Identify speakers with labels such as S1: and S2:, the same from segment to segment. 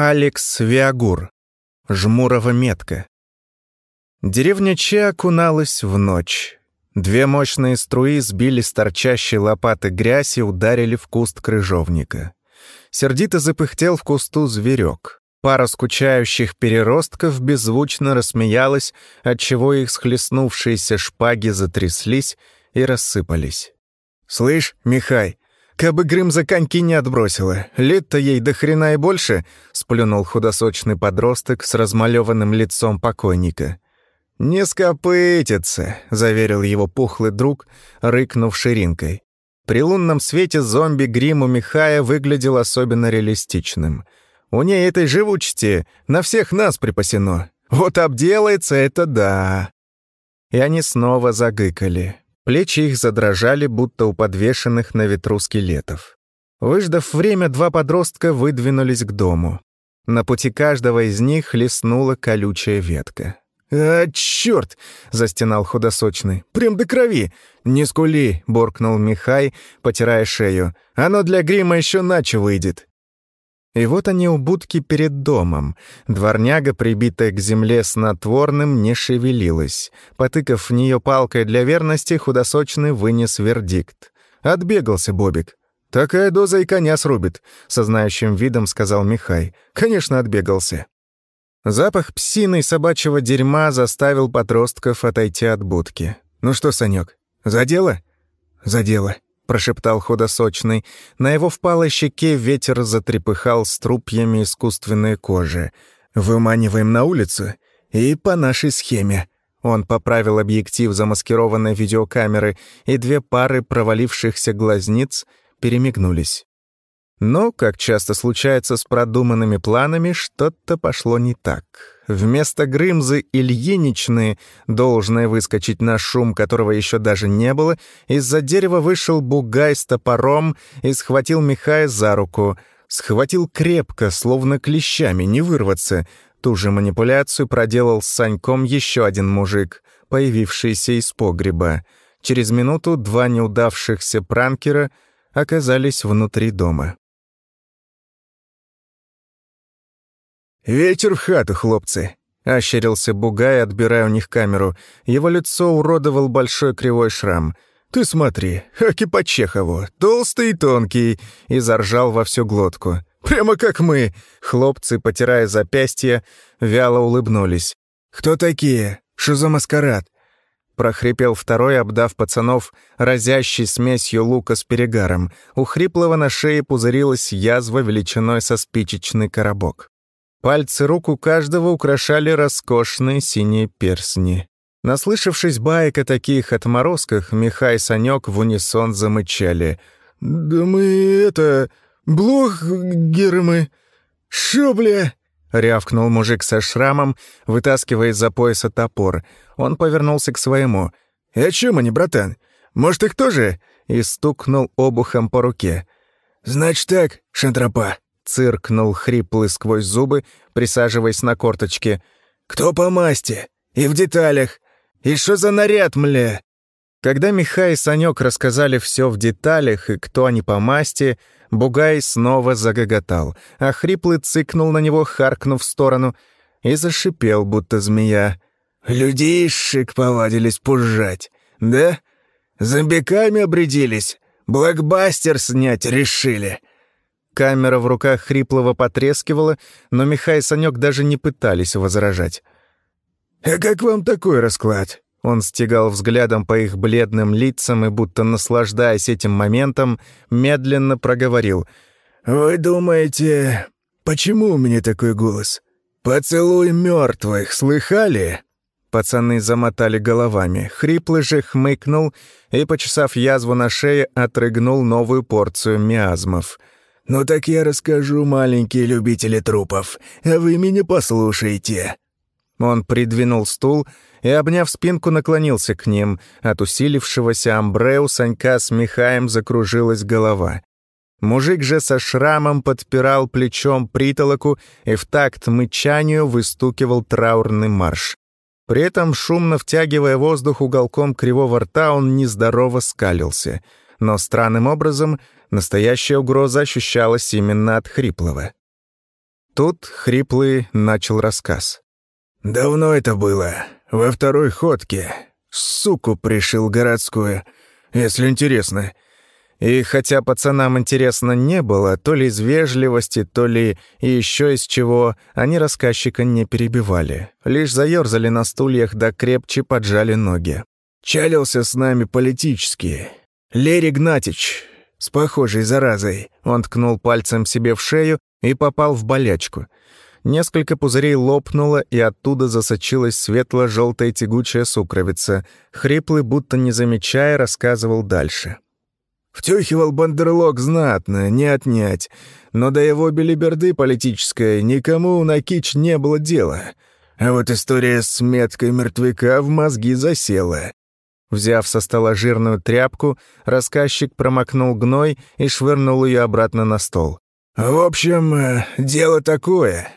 S1: Алекс Виагур. Жмурова метка. Деревня Че окуналась в ночь. Две мощные струи сбили с торчащей лопаты грязь и ударили в куст крыжовника. Сердито запыхтел в кусту зверек. Пара скучающих переростков беззвучно рассмеялась, отчего их схлестнувшиеся шпаги затряслись и рассыпались. «Слышь, Михай, кабы Грым за коньки не отбросила, лет-то ей до хрена и больше», — сплюнул худосочный подросток с размалеванным лицом покойника. «Не скопытится», — заверил его пухлый друг, рыкнув ширинкой. При лунном свете зомби грим у Михая выглядел особенно реалистичным — у ней этой живучести на всех нас припасено. Вот обделается это да!» И они снова загыкали. Плечи их задрожали, будто у подвешенных на ветру скелетов. Выждав время, два подростка выдвинулись к дому. На пути каждого из них леснула колючая ветка. «А, чёрт!» — застенал худосочный. «Прям до крови!» «Не скули!» — буркнул Михай, потирая шею. «Оно для грима еще начо выйдет!» И вот они у будки перед домом. Дворняга, прибитая к земле снотворным, не шевелилась. Потыкав в нее палкой для верности, худосочный вынес вердикт. Отбегался Бобик. «Такая доза и коня срубит», — со знающим видом сказал Михай. «Конечно, отбегался». Запах псины и собачьего дерьма заставил подростков отойти от будки. «Ну что, Санек, за дело?» «За дело», прошептал худосочный. На его впалой щеке ветер затрепыхал струпьями искусственной кожи. «Выманиваем на улицу и по нашей схеме». Он поправил объектив замаскированной видеокамеры, и две пары провалившихся глазниц перемигнулись. Но, как часто случается с продуманными планами, что-то пошло не так. Вместо Грымзы Ильиничны, должное выскочить на шум, которого еще даже не было, из-за дерева вышел бугай с топором и схватил Михая за руку. Схватил крепко, словно клещами, не вырваться. Ту же манипуляцию проделал с Саньком еще один мужик, появившийся из погреба. Через минуту два неудавшихся пранкера оказались внутри дома. «Ветер в хату, хлопцы!» — ощерился Бугай, отбирая у них камеру. Его лицо уродовал большой кривой шрам. «Ты смотри, аки по Чехову, толстый и тонкий!» И заржал во всю глотку. «Прямо как мы!» Хлопцы, потирая запястья, вяло улыбнулись. «Кто такие? Что за маскарад?» прохрипел второй, обдав пацанов разящей смесью лука с перегаром. У хриплого на шее пузырилась язва величиной со спичечный коробок. Пальцы рук у каждого украшали роскошные синие персни. Наслышавшись баек о таких отморозках, Михай и Санёк в унисон замычали. «Да мы это... блогеры мы... Шо, бля?» — рявкнул мужик со шрамом, вытаскивая из-за пояса топор. Он повернулся к своему. «И о чем они, братан? Может, их тоже?» И стукнул обухом по руке. «Значит так, шантропа, циркнул хриплый сквозь зубы, присаживаясь на корточке. «Кто по масти? И в деталях? И что за наряд, мля?» Когда Михай и Санек рассказали все в деталях и кто они по масти, Бугай снова загоготал, а хриплый цыкнул на него, харкнув в сторону, и зашипел, будто змея. «Людишек повадились пужать, да? Зомбиками обрядились, блокбастер снять решили. Камера в руках хриплого потрескивала, но Михай и Санек даже не пытались возражать. «А как вам такой расклад?» Он стегал взглядом по их бледным лицам и, будто наслаждаясь этим моментом, медленно проговорил. «Вы думаете, почему у меня такой голос? Поцелуй мертвых, слыхали?» Пацаны замотали головами. Хриплый же хмыкнул и, почесав язву на шее, отрыгнул новую порцию миазмов — «Ну так я расскажу, маленькие любители трупов, а вы меня послушайте». Он придвинул стул и, обняв спинку, наклонился к ним. От усилившегося амбре у Санька с Михаем закружилась голова. Мужик же со шрамом подпирал плечом притолоку и в такт мычанию выстукивал траурный марш. При этом, шумно втягивая воздух уголком кривого рта, он нездорово скалился. Но странным образом Настоящая угроза ощущалась именно от хриплого. Тут хриплый начал рассказ.
S2: «Давно это было. Во второй ходке. Суку пришил городскую. Если интересно.
S1: И хотя пацанам интересно не было, то ли из вежливости, то ли еще из чего, они рассказчика не перебивали. Лишь заерзали на стульях да крепче поджали ноги.
S2: «Чалился с нами политически. Лерий Гнатич, с похожей заразой».
S1: Он ткнул пальцем себе в шею и попал в болячку. Несколько пузырей лопнуло, и оттуда засочилась светло-желтая тягучая сукровица. Хриплый, будто не замечая, рассказывал дальше.
S2: Втюхивал бандерлог знатно, не отнять. Но до его белиберды политической никому на кич не было дела. А вот история с меткой мертвяка в мозги засела.
S1: Взяв со стола жирную тряпку, рассказчик промокнул гной и швырнул ее обратно на стол.
S2: «В общем, э, дело такое.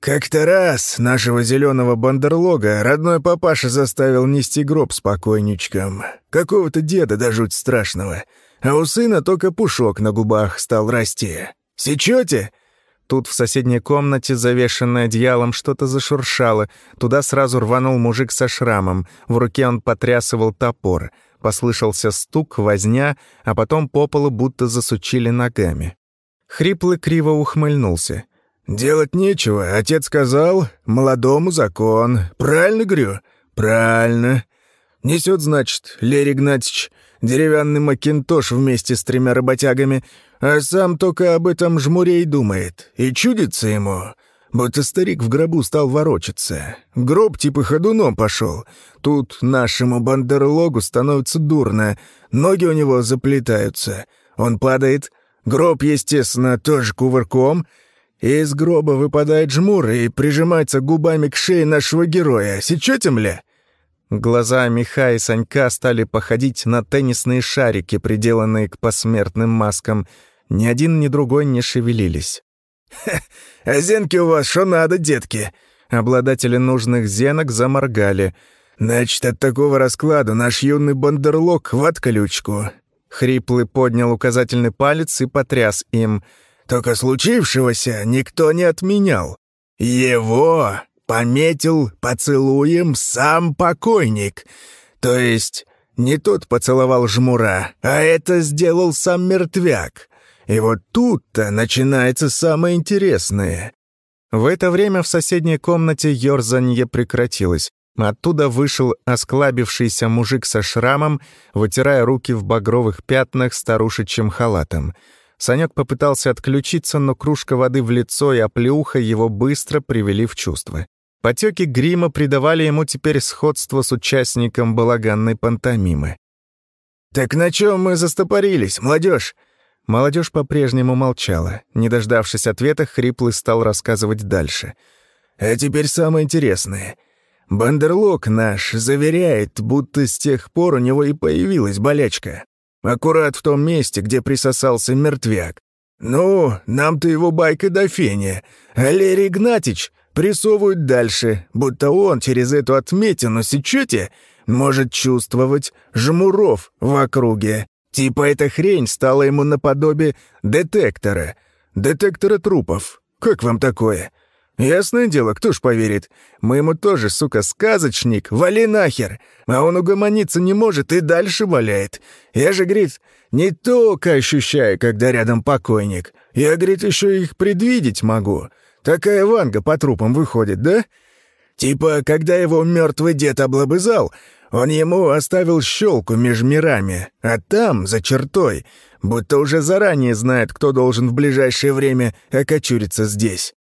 S2: Как-то раз нашего зеленого бандерлога родной папаша заставил нести гроб с покойничком. Какого-то деда до жуть страшного а у сына только пушок на губах стал расти. Сечете?»
S1: Тут в соседней комнате, завешенной одеялом, что-то зашуршало. Туда сразу рванул мужик со шрамом. В руке он потрясывал топор. Послышался стук, возня, а потом по полу будто засучили ногами. Хриплый криво ухмыльнулся.
S2: «Делать нечего, отец сказал. Молодому закон. Правильно, говорю?» «Правильно. Несет, значит, Лерий Игнатьич, деревянный макинтош вместе с тремя работягами, а сам только об этом жмуре и думает. И чудится ему, будто старик в гробу стал ворочаться. Гроб типа ходуном пошел. Тут нашему бандерлогу становится дурно, ноги у него заплетаются. Он падает, гроб, естественно, тоже кувырком, и из гроба выпадает жмур и прижимается губами к шее нашего героя. Сечете, мля?»
S1: Глаза Миха и Санька стали походить на теннисные шарики, приделанные к посмертным маскам. Ни один, ни другой не шевелились.
S2: «Ха, а зенки у вас что надо, детки?»
S1: Обладатели нужных зенок заморгали.
S2: «Значит, от такого расклада наш юный бандерлог в отключку».
S1: Хриплый поднял указательный палец и потряс им.
S2: «Только случившегося никто не отменял. Его пометил поцелуем сам покойник. То есть не тот поцеловал жмура, а это сделал сам мертвяк. И вот тут-то начинается самое интересное.
S1: В это время в соседней комнате ёрзанье прекратилось. Оттуда вышел осклабившийся мужик со шрамом, вытирая руки в багровых пятнах старушечьим халатом. Санек попытался отключиться, но кружка воды в лицо и оплеуха его быстро привели в чувство. Потеки грима придавали ему теперь сходство с участником балаганной пантомимы.
S2: «Так на чем мы застопорились, молодежь?»
S1: Молодежь по-прежнему молчала. Не дождавшись ответа, Хриплый стал рассказывать дальше.
S2: «А теперь самое интересное. Бандерлог наш заверяет, будто с тех пор у него и появилась болячка. Аккурат в том месте, где присосался мертвяк. Ну, нам-то его байка до феня. Валерий Игнатьич прессовывают дальше, будто он через эту отметину, сечете, может чувствовать жмуров в округе. Типа эта хрень стала ему наподобие детектора. Детектора трупов. Как вам такое? Ясное дело, кто ж поверит? Мы ему тоже, сука, сказочник, вали нахер. А он угомониться не может и дальше валяет. Я же, говорит, не только ощущаю, когда рядом покойник. Я, говорит, еще их предвидеть могу. Такая ванга по трупам выходит, да? Типа, когда его мертвый дед облобызал, он ему оставил щелку между мирами, а там, за чертой, будто уже заранее знает, кто должен в ближайшее время окочуриться здесь.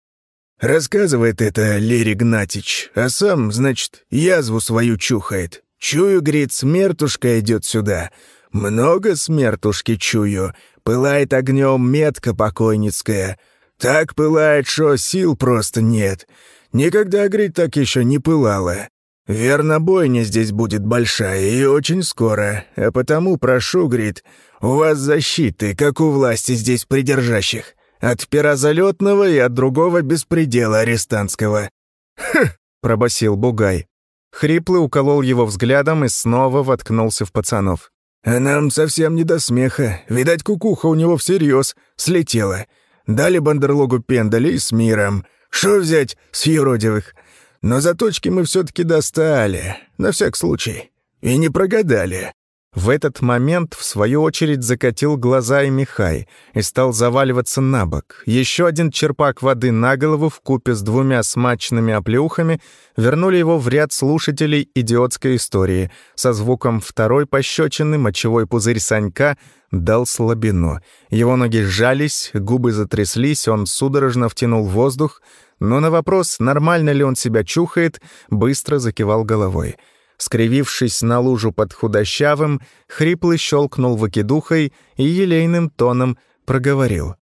S2: Рассказывает это Лерий Гнатич, а сам, значит, язву свою чухает. Чую, говорит, смертушка идет сюда. Много смертушки чую. Пылает огнем метка покойницкая. Так пылает, что сил просто нет. Никогда, говорит, так еще не пылало. Верно, бойня здесь будет большая и очень скоро. А потому прошу, говорит, у вас защиты, как у власти здесь придержащих. От пера залетного и от другого беспредела арестантского.
S1: «Хм!» — пробасил Бугай. Хриплый уколол его взглядом и снова воткнулся в пацанов.
S2: «А нам совсем не до смеха. Видать, кукуха у него всерьез слетела. Дали бандерлогу пендали с миром. Что взять с юродивых? Но заточки мы все-таки достали, на всяк случай. И не прогадали.
S1: В этот момент, в свою очередь, закатил глаза и Михай и стал заваливаться на бок. Еще один черпак воды на голову в купе с двумя смачными оплеухами вернули его в ряд слушателей идиотской истории. Со звуком второй пощечины мочевой пузырь Санька дал слабину. Его ноги сжались, губы затряслись, он судорожно втянул воздух, но на вопрос, нормально ли он себя чухает, быстро закивал головой. Скривившись на лужу под худощавым, хриплый щелкнул выкидухой и елейным тоном проговорил.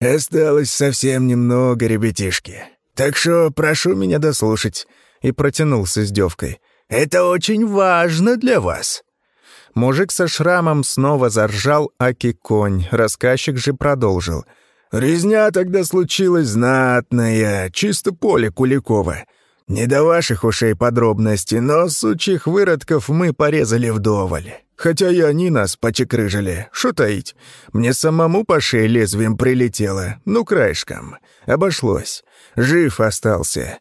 S2: «Осталось совсем немного, ребятишки. Так что прошу меня дослушать». И протянул с издевкой. «Это очень важно для вас».
S1: Мужик со шрамом снова заржал аки-конь, рассказчик же продолжил.
S2: «Резня тогда случилась знатная, чисто поле Куликова. Не до ваших ушей подробностей, но сучих выродков мы порезали вдоволь. Хотя и они нас почекрыжили. Шо таить? Мне самому по шее лезвием прилетело, ну, краешком. Обошлось. Жив остался.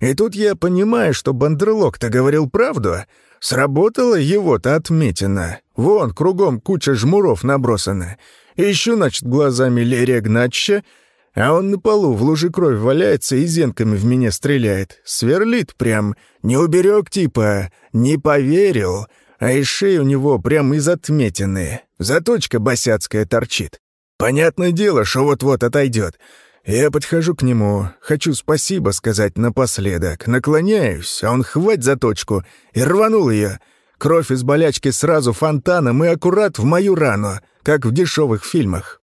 S2: И тут я понимаю, что бандерлог-то говорил правду. Сработала его-то отметина. Вон, кругом куча жмуров набросана. Ищу, значит, глазами Лерия Гнатча — а он на полу в луже крови валяется и зенками в меня стреляет. Сверлит прям. Не уберег типа. Не поверил. А из шеи у него прям из отметины. Заточка босяцкая торчит. Понятное дело, что вот-вот отойдет. Я подхожу к нему, хочу спасибо сказать напоследок. Наклоняюсь, а он хвать заточку и рванул ее. Кровь из болячки сразу фонтаном и аккурат в мою рану, как в дешевых фильмах.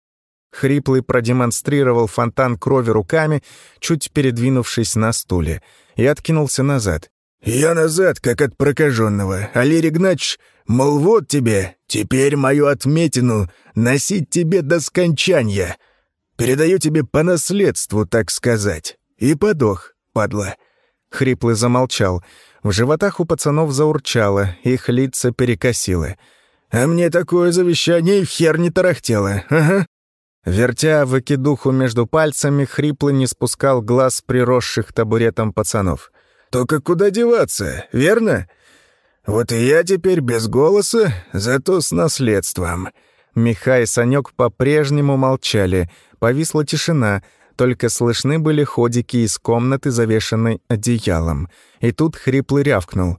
S1: Хриплый продемонстрировал фонтан крови руками, чуть передвинувшись на стуле, и откинулся назад.
S2: «Я назад, как от прокаженного, а Лирик Гнач, мол, вот тебе, теперь мою отметину носить тебе до скончания. Передаю тебе по наследству, так сказать. И подох, падла».
S1: Хриплый замолчал. В животах у пацанов заурчало, их лица перекосило.
S2: «А мне такое завещание в хер не тарахтело, ага».
S1: Вертя выкидуху между пальцами, хрипло не спускал глаз приросших табуретом пацанов.
S2: «Только куда деваться, верно? Вот и я теперь без голоса, зато с наследством».
S1: Миха и Санёк по-прежнему молчали. Повисла тишина, только слышны были ходики из комнаты, завешенной одеялом. И тут хриплый рявкнул.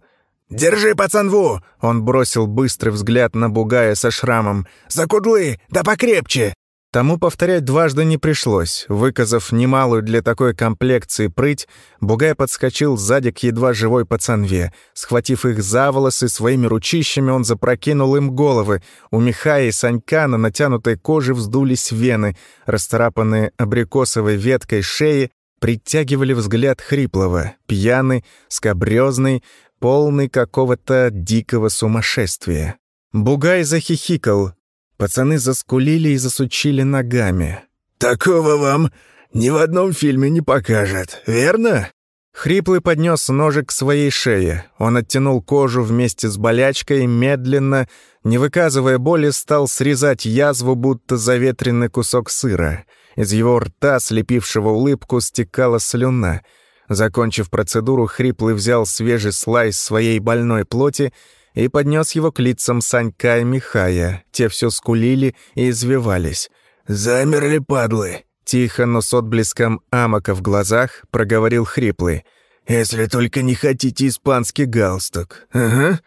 S2: «Держи пацанву!»
S1: Он бросил быстрый взгляд на бугая со шрамом.
S2: «За кудлы! Да покрепче!»
S1: Тому повторять дважды не пришлось. Выказав немалую для такой комплекции прыть, Бугай подскочил сзади к едва живой пацанве. Схватив их за волосы, своими ручищами он запрокинул им головы. У Михая и Санька на натянутой коже вздулись вены, расцарапанные абрикосовой веткой шеи, притягивали взгляд хриплого, пьяный, скобрёзный, полный какого-то дикого сумасшествия. Бугай захихикал, Пацаны заскулили и засучили ногами.
S2: «Такого вам ни в одном фильме не покажет, верно?»
S1: Хриплый поднес ножик к своей шее. Он оттянул кожу вместе с болячкой медленно, не выказывая боли, стал срезать язву, будто заветренный кусок сыра. Из его рта, слепившего улыбку, стекала слюна. Закончив процедуру, Хриплый взял свежий слайс своей больной плоти и поднес его к лицам Санька и Михая. Те все скулили и извивались.
S2: «Замерли, падлы!»
S1: Тихо, но с отблеском амока в глазах проговорил хриплый.
S2: «Если только не хотите испанский галстук. Ага».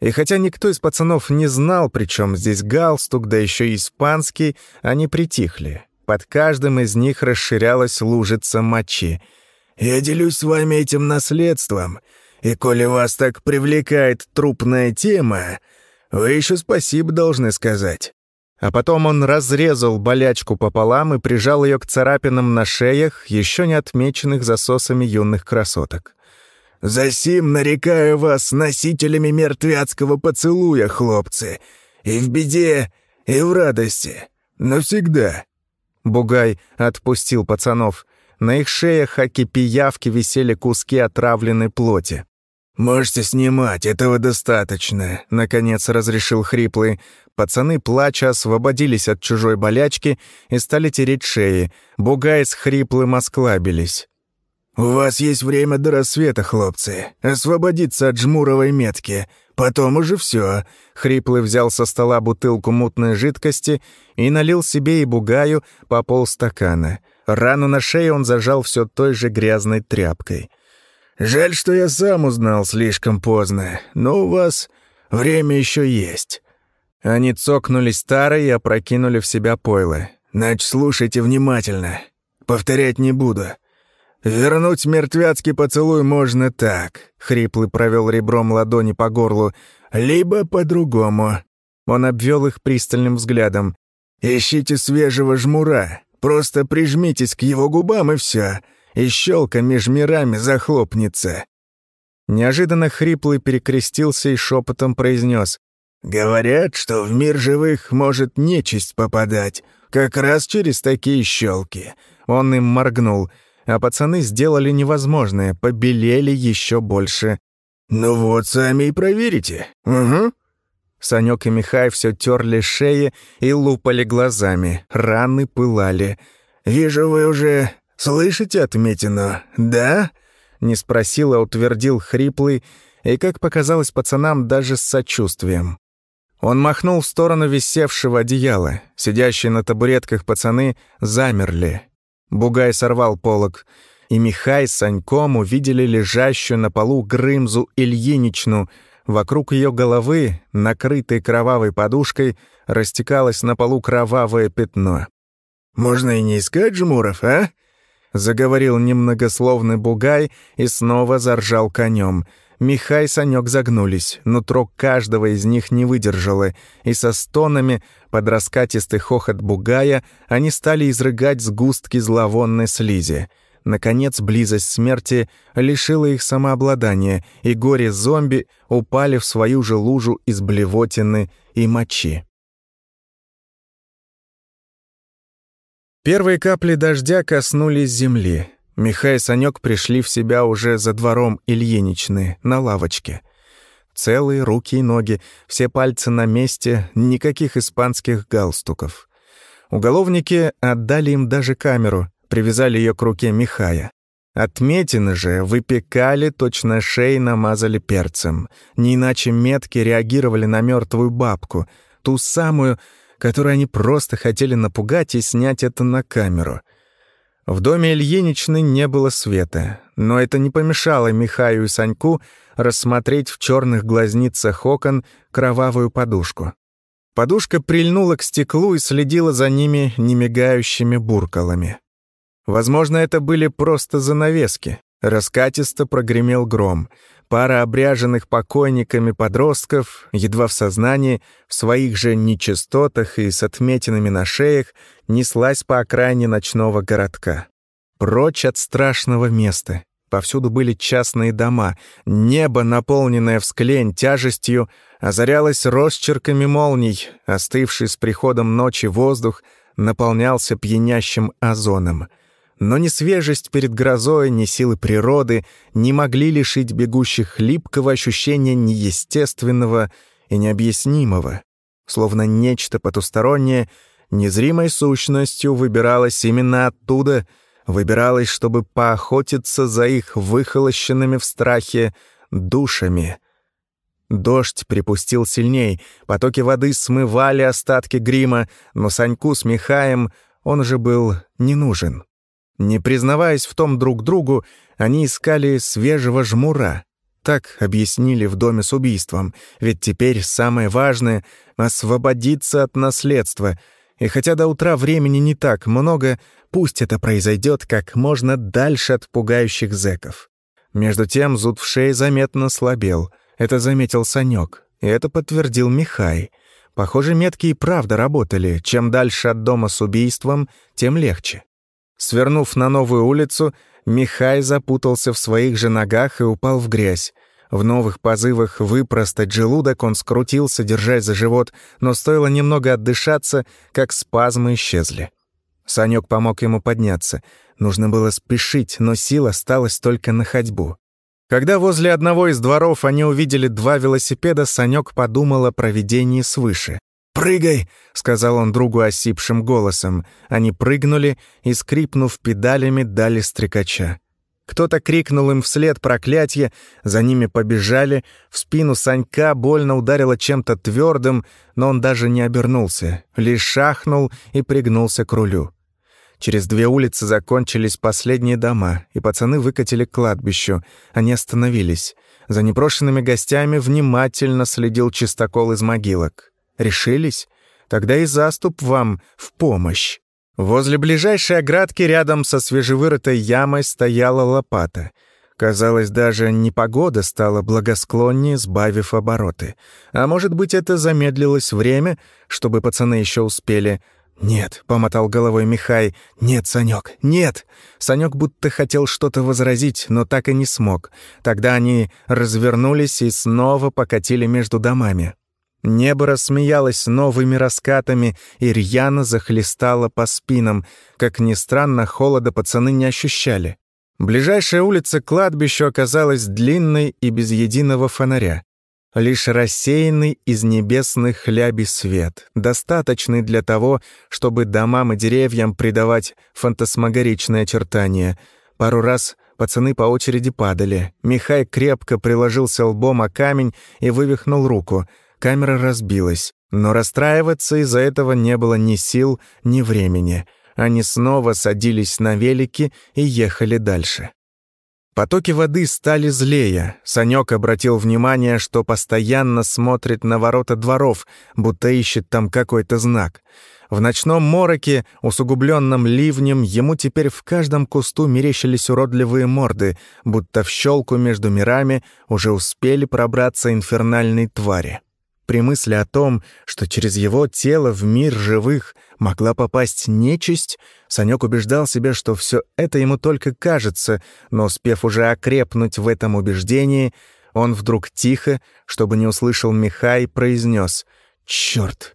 S1: И хотя никто из пацанов не знал, при чем здесь галстук, да еще и испанский, они притихли. Под каждым из них расширялась лужица мочи.
S2: «Я делюсь с вами этим наследством. И коли вас так привлекает трупная тема, вы еще спасибо должны сказать».
S1: А потом он разрезал болячку пополам и прижал ее к царапинам на шеях, еще не отмеченных засосами юных красоток.
S2: «Засим нарекаю вас носителями мертвяцкого поцелуя, хлопцы, и в беде, и в радости, навсегда».
S1: Бугай отпустил пацанов. На их шеях, аки пиявки, висели куски отравленной плоти.
S2: «Можете снимать, этого достаточно», — наконец разрешил хриплый. Пацаны, плача, освободились от чужой болячки и стали тереть шеи. Бугай с хриплым осклабились. «У вас есть время до рассвета, хлопцы. Освободиться от жмуровой метки. Потом уже все. Хриплый взял со стола бутылку мутной жидкости и налил себе и бугаю по полстакана. Рану на шее он зажал все той же грязной тряпкой. «Жаль, что я сам узнал слишком поздно, но у вас время еще есть». Они цокнули старой и опрокинули в себя пойло. «Нач, слушайте внимательно. Повторять не буду. «Вернуть мертвяцкий поцелуй можно так», — Хриплый провел ребром ладони по горлу, «либо по-другому». Он обвел их пристальным взглядом. «Ищите свежего жмура, просто прижмитесь к его губам и все, и щелка меж мирами захлопнется». Неожиданно Хриплый перекрестился и шепотом произнес. «Говорят, что в мир живых может нечисть попадать, как раз через такие щелки». Он им моргнул — а пацаны сделали невозможное, побелели еще больше. «Ну вот, сами и проверите. Угу». Санек и Михай все терли шеи и лупали глазами, раны пылали. «Вижу, вы уже слышите отметину, да?» Не спросил, а утвердил хриплый, и, как показалось пацанам, даже с сочувствием. Он махнул в сторону висевшего одеяла. Сидящие на табуретках пацаны замерли, Бугай сорвал полог, и Михай с Саньком увидели лежащую на полу Грымзу Ильиничну. Вокруг ее головы, накрытой кровавой подушкой, растекалось на полу кровавое пятно. «Можно и не искать жмуров, а?» Заговорил немногословный бугай и снова заржал конем — Михай и Санёк загнулись, нутро каждого из них не выдержало, и со стонами, под раскатистый хохот бугая, они стали изрыгать сгустки зловонной слизи. Наконец, близость смерти лишила их самообладания, и горе-зомби упали в свою же лужу из блевотины и мочи. Первые капли дождя коснулись земли. Михай и Санёк пришли в себя уже за двором Ильиничны, на лавочке. Целые руки и ноги, все пальцы на месте, никаких испанских галстуков. Уголовники отдали им даже камеру, привязали ее к руке Михая. Отметины же выпекали, точно шеи намазали перцем. Не иначе метки реагировали на мертвую бабку, ту самую, которую они просто хотели напугать и снять это на камеру — в доме Ильиничны не было света, но это не помешало Михаю и Саньку рассмотреть в черных глазницах окон кровавую подушку. Подушка прильнула к стеклу и следила за ними немигающими буркалами. Возможно, это были просто занавески. Раскатисто прогремел гром. Пара обряженных покойниками подростков, едва в сознании, в своих же нечистотах и с отметинами на шеях, неслась по окраине ночного городка. Прочь от страшного места. Повсюду были частные дома. Небо, наполненное всклень тяжестью, озарялось росчерками молний. Остывший с приходом ночи воздух наполнялся пьянящим озоном — но ни свежесть перед грозой, ни силы природы не могли лишить бегущих липкого ощущения неестественного и необъяснимого, словно нечто потустороннее незримой сущностью выбиралось именно оттуда, выбиралось, чтобы поохотиться за их выхолощенными в страхе душами. Дождь припустил сильней, потоки воды смывали остатки грима, но Саньку с Михаем он уже был не нужен. Не признаваясь в том друг другу, они искали свежего жмура. Так объяснили в доме с убийством, ведь теперь самое важное — освободиться от наследства. И хотя до утра времени не так много, пусть это произойдет как можно дальше от пугающих зэков. Между тем зуд в шее заметно слабел. Это заметил Санек, и это подтвердил Михай. Похоже, метки и правда работали. Чем дальше от дома с убийством, тем легче. Свернув на новую улицу, Михай запутался в своих же ногах и упал в грязь. В новых позывах выпростать желудок он скрутился, держась за живот, но стоило немного отдышаться, как спазмы исчезли. Санек помог ему подняться. Нужно было спешить, но сил осталось только на ходьбу.
S1: Когда возле одного из дворов они увидели два велосипеда, Санек подумал о проведении свыше.
S2: «Прыгай!»
S1: — сказал он другу осипшим голосом. Они прыгнули и, скрипнув педалями, дали стрекача. Кто-то крикнул им вслед проклятие, за ними побежали, в спину Санька больно ударило чем-то твердым, но он даже не обернулся, лишь шахнул и пригнулся к рулю. Через две улицы закончились последние дома, и пацаны выкатили к кладбищу. Они остановились. За непрошенными гостями внимательно следил чистокол из могилок. Решились? Тогда и заступ вам в помощь. Возле ближайшей оградки рядом со свежевырытой ямой стояла лопата. Казалось, даже непогода стала благосклоннее, сбавив обороты. А может быть, это замедлилось время, чтобы пацаны еще успели «Нет», — помотал головой Михай, — «нет, Санек, нет». Санек будто хотел что-то возразить, но так и не смог. Тогда они развернулись и снова покатили между домами. Небо рассмеялось новыми раскатами и рьяно захлестало по спинам. Как ни странно, холода пацаны не ощущали. Ближайшая улица к кладбищу оказалась длинной и без единого фонаря. Лишь рассеянный из небесных хляби свет, достаточный для того, чтобы домам и деревьям придавать фантасмагоричное очертание. Пару раз пацаны по очереди падали. Михай крепко приложился лбом о камень и вывихнул руку. Камера разбилась. Но расстраиваться из-за этого не было ни сил, ни времени. Они снова садились на велики и ехали дальше. Потоки воды стали злее. Санек обратил внимание, что постоянно смотрит на ворота дворов, будто ищет там какой-то знак. В ночном мороке, усугубленном ливнем, ему теперь в каждом кусту мерещились уродливые морды, будто в щелку между мирами уже успели пробраться инфернальные твари. При мысли о том, что через его тело в мир живых могла попасть нечисть, Санек убеждал себя, что все это ему только кажется, но успев уже окрепнуть в этом убеждении, он вдруг тихо, чтобы не услышал Михай, произнес «Черт!».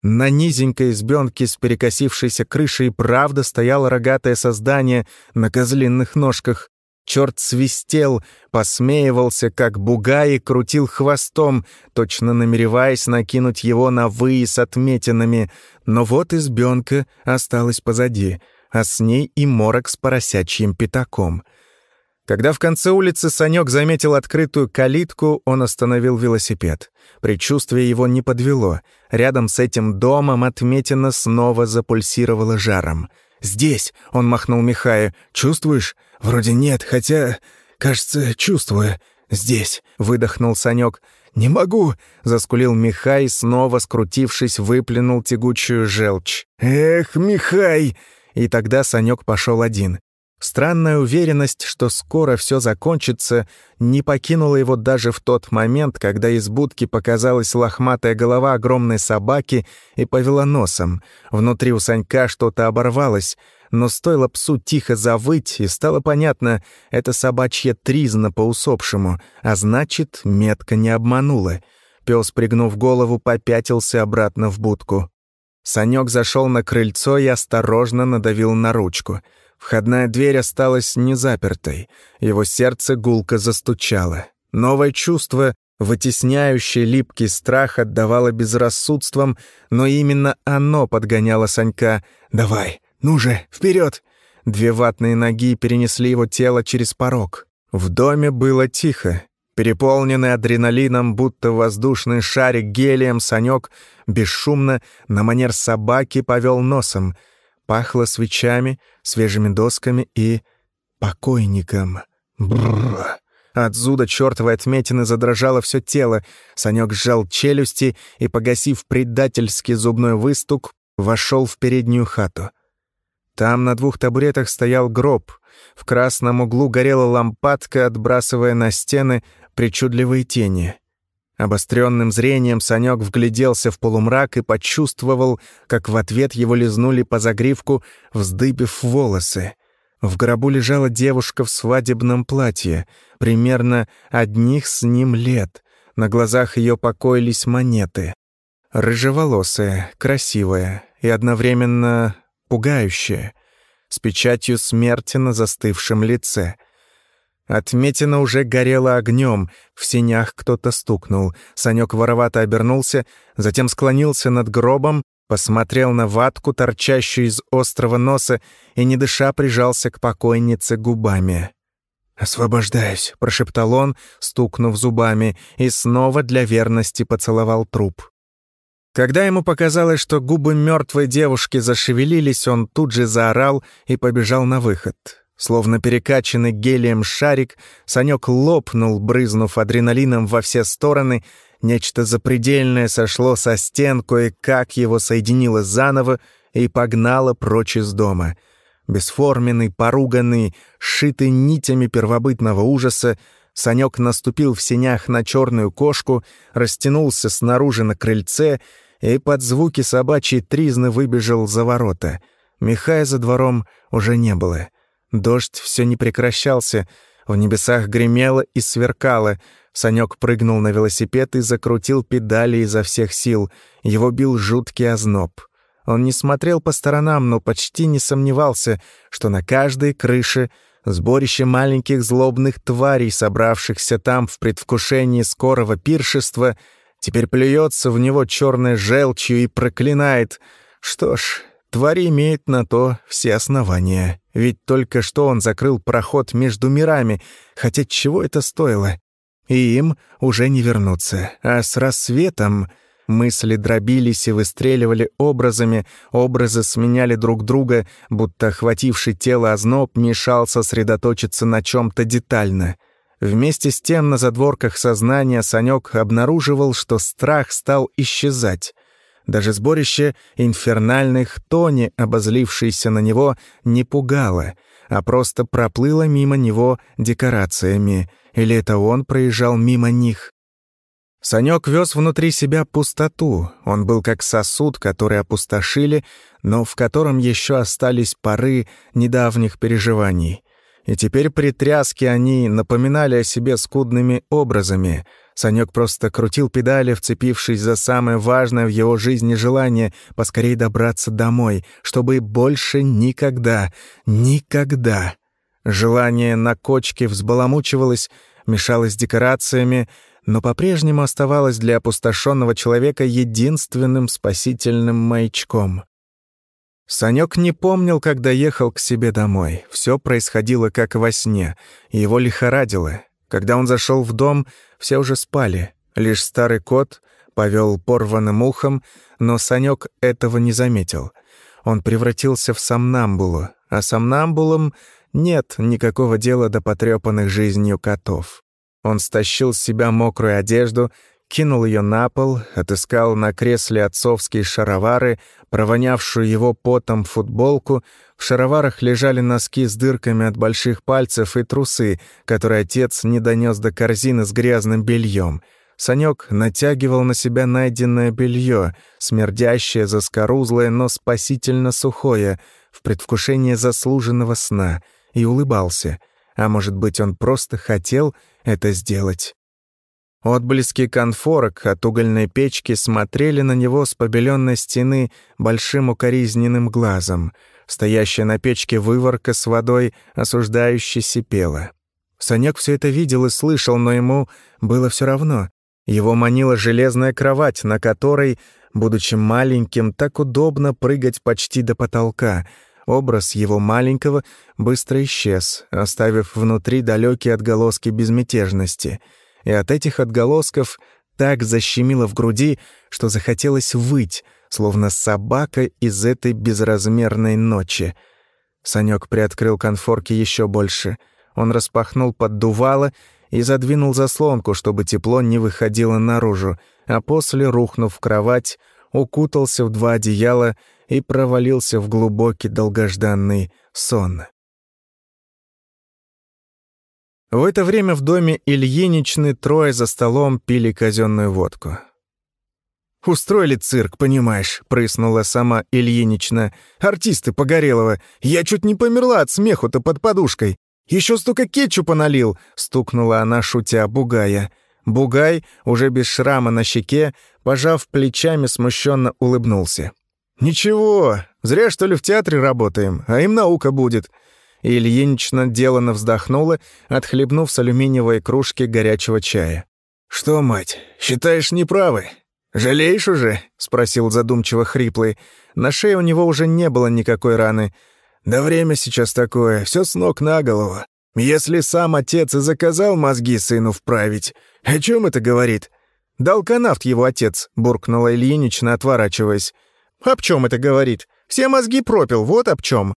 S1: На низенькой избенке с перекосившейся крышей правда стояло рогатое создание на козлиных ножках, Черт свистел, посмеивался, как бугай, и крутил хвостом, точно намереваясь накинуть его на выи с отметинами. Но вот избенка осталась позади, а с ней и морок с поросячьим пятаком. Когда в конце улицы Санек заметил открытую калитку, он остановил велосипед. Предчувствие его не подвело. Рядом с этим домом отметина снова запульсировала жаром. «Здесь!» — он махнул Михаю. «Чувствуешь?» «Вроде нет, хотя, кажется, чувствую. Здесь», — выдохнул Санек. «Не могу!» — заскулил Михай, снова скрутившись, выплюнул тягучую желчь. «Эх, Михай!» И тогда Санек пошел один. Странная уверенность, что скоро все закончится, не покинула его даже в тот момент, когда из будки показалась лохматая голова огромной собаки и повела носом. Внутри у Санька что-то оборвалось, но стоило псу тихо завыть, и стало понятно, это собачья тризна по усопшему, а значит, метка не обманула. Пес, пригнув голову, попятился обратно в будку. Санек зашел на крыльцо и осторожно надавил на ручку — Входная дверь осталась незапертой. Его сердце гулко застучало. Новое чувство, вытесняющее липкий страх, отдавало безрассудством, но именно оно подгоняло Санька. «Давай, ну же, вперед! Две ватные ноги перенесли его тело через порог. В доме было тихо. Переполненный адреналином, будто воздушный шарик гелием, Санек бесшумно, на манер собаки, повел носом — Пахло свечами, свежими досками и... покойником. Бррр. От зуда чертовой отметины задрожало все тело. Санек сжал челюсти и, погасив предательский зубной выстук, вошел в переднюю хату. Там на двух табуретах стоял гроб. В красном углу горела лампадка, отбрасывая на стены причудливые тени. Обостренным зрением Санек вгляделся в полумрак и почувствовал, как в ответ его лизнули по загривку, вздыбив волосы. В гробу лежала девушка в свадебном платье, примерно одних с ним лет. На глазах ее покоились монеты. Рыжеволосая, красивая и одновременно пугающая, с печатью смерти на застывшем лице — Отметина уже горела огнем, в синях кто-то стукнул. Санек воровато обернулся, затем склонился над гробом, посмотрел на ватку, торчащую из острого носа, и, не дыша, прижался к покойнице губами.
S2: «Освобождаюсь», —
S1: прошептал он, стукнув зубами, и снова для верности поцеловал труп. Когда ему показалось, что губы мертвой девушки зашевелились, он тут же заорал и побежал на выход. Словно перекачанный гелием шарик, Санек лопнул, брызнув адреналином во все стороны. Нечто запредельное сошло со стен, кое-как его соединило заново и погнало прочь из дома. Бесформенный, поруганный, сшитый нитями первобытного ужаса, Санек наступил в сенях на черную кошку, растянулся снаружи на крыльце и под звуки собачьей тризны выбежал за ворота. Михая за двором уже не было. Дождь все не прекращался, в небесах гремело и сверкало. Санек прыгнул на велосипед и закрутил педали изо всех сил. Его бил жуткий озноб. Он не смотрел по сторонам, но почти не сомневался, что на каждой крыше сборище маленьких злобных тварей, собравшихся там в предвкушении скорого пиршества, теперь плюется в него черной желчью и проклинает. Что ж, твари имеют на то все основания. Ведь только что он закрыл проход между мирами, хотя чего это стоило? И им уже не вернуться. А с рассветом мысли дробились и выстреливали образами, образы сменяли друг друга, будто охвативший тело озноб мешал сосредоточиться на чем то детально. Вместе с тем на задворках сознания Санек обнаруживал, что страх стал исчезать. Даже сборище инфернальных тони, обозлившееся на него, не пугало, а просто проплыло мимо него декорациями. Или это он проезжал мимо них? Санек вез внутри себя пустоту. Он был как сосуд, который опустошили, но в котором еще остались пары недавних переживаний. И теперь при тряске они напоминали о себе скудными образами — Санек просто крутил педали, вцепившись за самое важное в его жизни желание — поскорей добраться домой, чтобы больше никогда, никогда. Желание на кочке взбаламучивалось, мешалось декорациями, но по-прежнему оставалось для опустошенного человека единственным спасительным маячком. Санек не помнил, когда ехал к себе домой. Все происходило как во сне, его лихорадило. Когда он зашел в дом, все уже спали. Лишь старый кот повел порванным ухом, но Санек этого не заметил. Он превратился в сомнамбулу, а сомнамбулам нет никакого дела до потрепанных жизнью котов. Он стащил с себя мокрую одежду, кинул ее на пол, отыскал на кресле отцовские шаровары, провонявшую его потом футболку, в шароварах лежали носки с дырками от больших пальцев и трусы, которые отец не донес до корзины с грязным бельем. Санек натягивал на себя найденное белье, смердящее, заскорузлое, но спасительно сухое, в предвкушении заслуженного сна, и улыбался. А может быть, он просто хотел это сделать. Отблески конфорок от угольной печки смотрели на него с побеленной стены большим укоризненным глазом. Стоящая на печке выворка с водой осуждающе сипела. Санек все это видел и слышал, но ему было все равно. Его манила железная кровать, на которой, будучи маленьким, так удобно прыгать почти до потолка. Образ его маленького быстро исчез, оставив внутри далекие отголоски безмятежности — и от этих отголосков так защемило в груди, что захотелось выть, словно собака из этой безразмерной ночи. Санек приоткрыл конфорки еще больше. Он распахнул поддувало и задвинул заслонку, чтобы тепло не выходило наружу, а после, рухнув в кровать, укутался в два одеяла и провалился в глубокий долгожданный сон. В это время в доме Ильиничны трое за столом пили казенную водку. «Устроили цирк, понимаешь», — прыснула сама Ильинична. «Артисты Погорелова. Я чуть не померла от смеху-то под подушкой. Еще столько кетчупа налил», — стукнула она, шутя, Бугая. Бугай, уже без шрама на щеке, пожав плечами, смущенно улыбнулся. «Ничего, зря, что ли, в театре работаем, а им наука будет. Ильинична деланно вздохнула, отхлебнув с алюминиевой кружки горячего чая.
S2: «Что, мать, считаешь неправы? Жалеешь уже?» — спросил задумчиво хриплый. На шее у него уже не было никакой раны. «Да время сейчас такое, все с ног на голову. Если сам отец и заказал мозги сыну вправить, о чем это говорит?»
S1: «Дал канавт его отец», — буркнула Ильинична, отворачиваясь. «Об чем это говорит? Все мозги пропил, вот об чем».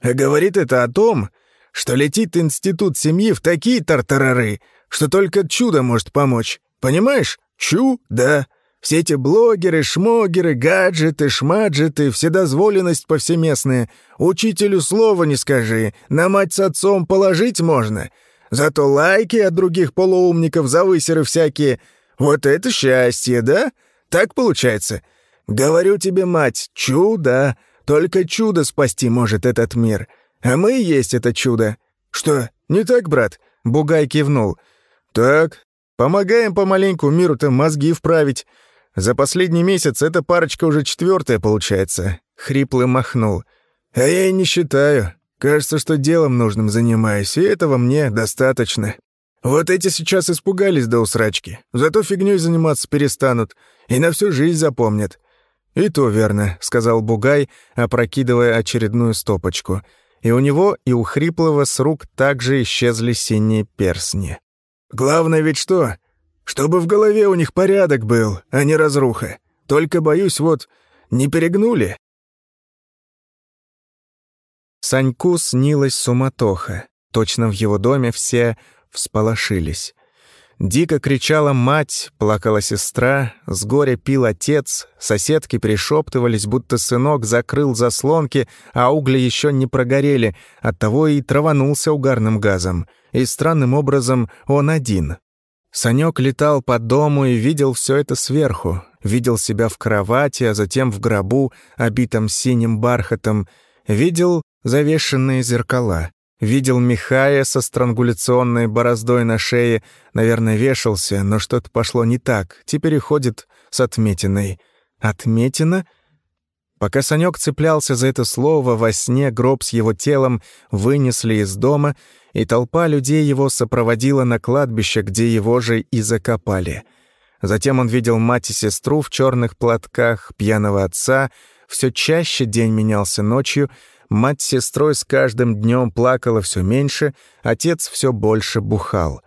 S2: А говорит это о том, что летит институт семьи в такие тартарары, что только чудо может помочь. Понимаешь? Чудо. Все эти блогеры, шмогеры, гаджеты, шмаджеты, вседозволенность повсеместная. Учителю слова не скажи, на мать с отцом положить можно. Зато лайки от других полуумников, завысеры всякие. Вот это счастье, да? Так получается? Говорю тебе, мать, чудо. Только чудо спасти может этот мир. А мы есть это чудо. Что, не так, брат? Бугай кивнул. Так, помогаем помаленьку миру-то мозги вправить. За последний месяц эта парочка уже четвертая получается. Хриплый махнул. А я и не считаю. Кажется, что делом нужным занимаюсь, и этого мне достаточно. Вот эти сейчас испугались до усрачки. Зато фигнёй заниматься перестанут и на всю жизнь запомнят. «И то верно», — сказал Бугай, опрокидывая очередную стопочку. И у него, и у Хриплого с рук также исчезли синие персни. «Главное ведь что? Чтобы в голове у них порядок был, а не разруха. Только, боюсь, вот, не перегнули».
S1: Саньку снилась суматоха. Точно в его доме все всполошились. Дико кричала мать, плакала сестра, с горя пил отец, соседки пришептывались, будто сынок закрыл заслонки, а угли еще не прогорели, оттого и траванулся угарным газом. И странным образом он один. Санек летал по дому и видел все это сверху. Видел себя в кровати, а затем в гробу, обитом синим бархатом. Видел завешенные зеркала. Видел Михая со странгуляционной бороздой на шее. Наверное, вешался, но что-то пошло не так. Теперь и ходит с отметиной. Отметина? Пока Санек цеплялся за это слово, во сне гроб с его телом вынесли из дома — и толпа людей его сопроводила на кладбище, где его же и закопали. Затем он видел мать и сестру в черных платках, пьяного отца. Все чаще день менялся ночью. Мать с сестрой с каждым днем плакала все меньше, отец все больше бухал.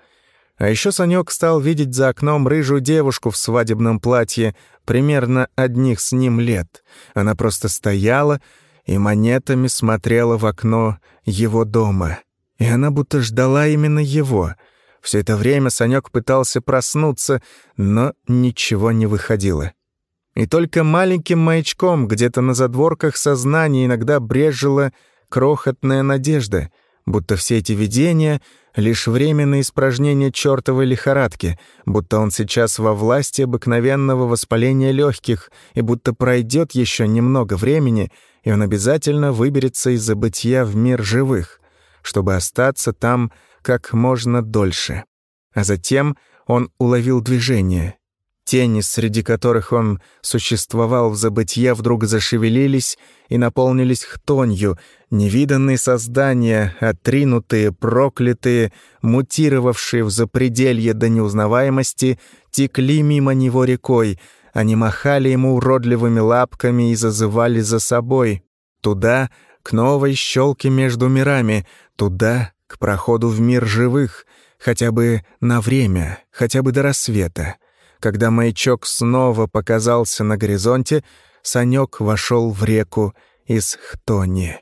S1: А еще Санек стал видеть за окном рыжую девушку в свадебном платье, примерно одних с ним лет. Она просто стояла и монетами смотрела в окно его дома и она будто ждала именно его. Все это время Санек пытался проснуться, но ничего не выходило. И только маленьким маячком где-то на задворках сознания иногда брежила крохотная надежда, будто все эти видения — лишь временное испражнение чертовой лихорадки, будто он сейчас во власти обыкновенного воспаления легких, и будто пройдет еще немного времени, и он обязательно выберется из забытия в мир живых чтобы остаться там как можно дольше. А затем он уловил движение. Тени, среди которых он существовал в забытье, вдруг зашевелились и наполнились хтонью, невиданные создания, отринутые, проклятые, мутировавшие в запределье до неузнаваемости, текли мимо него рекой, они махали ему уродливыми лапками и зазывали за собой. Туда, к новой щелке между мирами, туда, к проходу в мир живых, хотя бы на время, хотя бы до рассвета. Когда маячок снова показался на горизонте, Санек вошел в реку из Хтони.